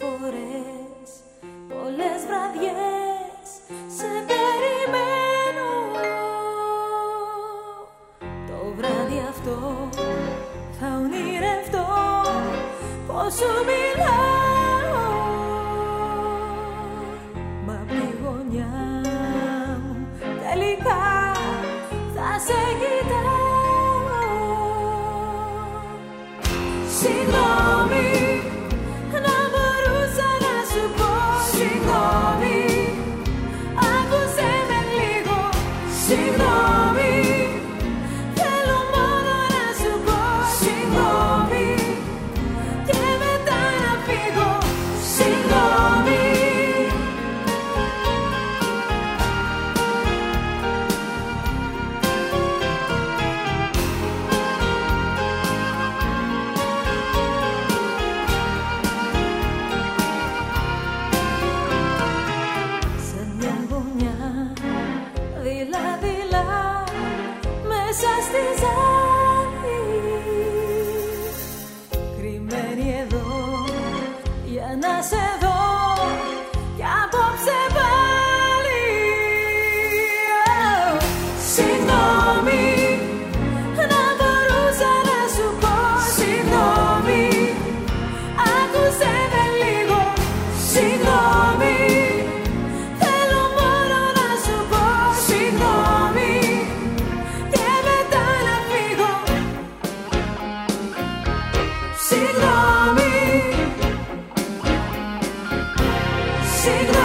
φορές, πολλές βραδιές σε περιμένω. Το βράδυ αυτό θα ονειρευτώ πως σου μιλάω. μέσα στη ζάνη Κρυμμένη εδώ για να σε δω κι απόψε Συγγνώμη. signal.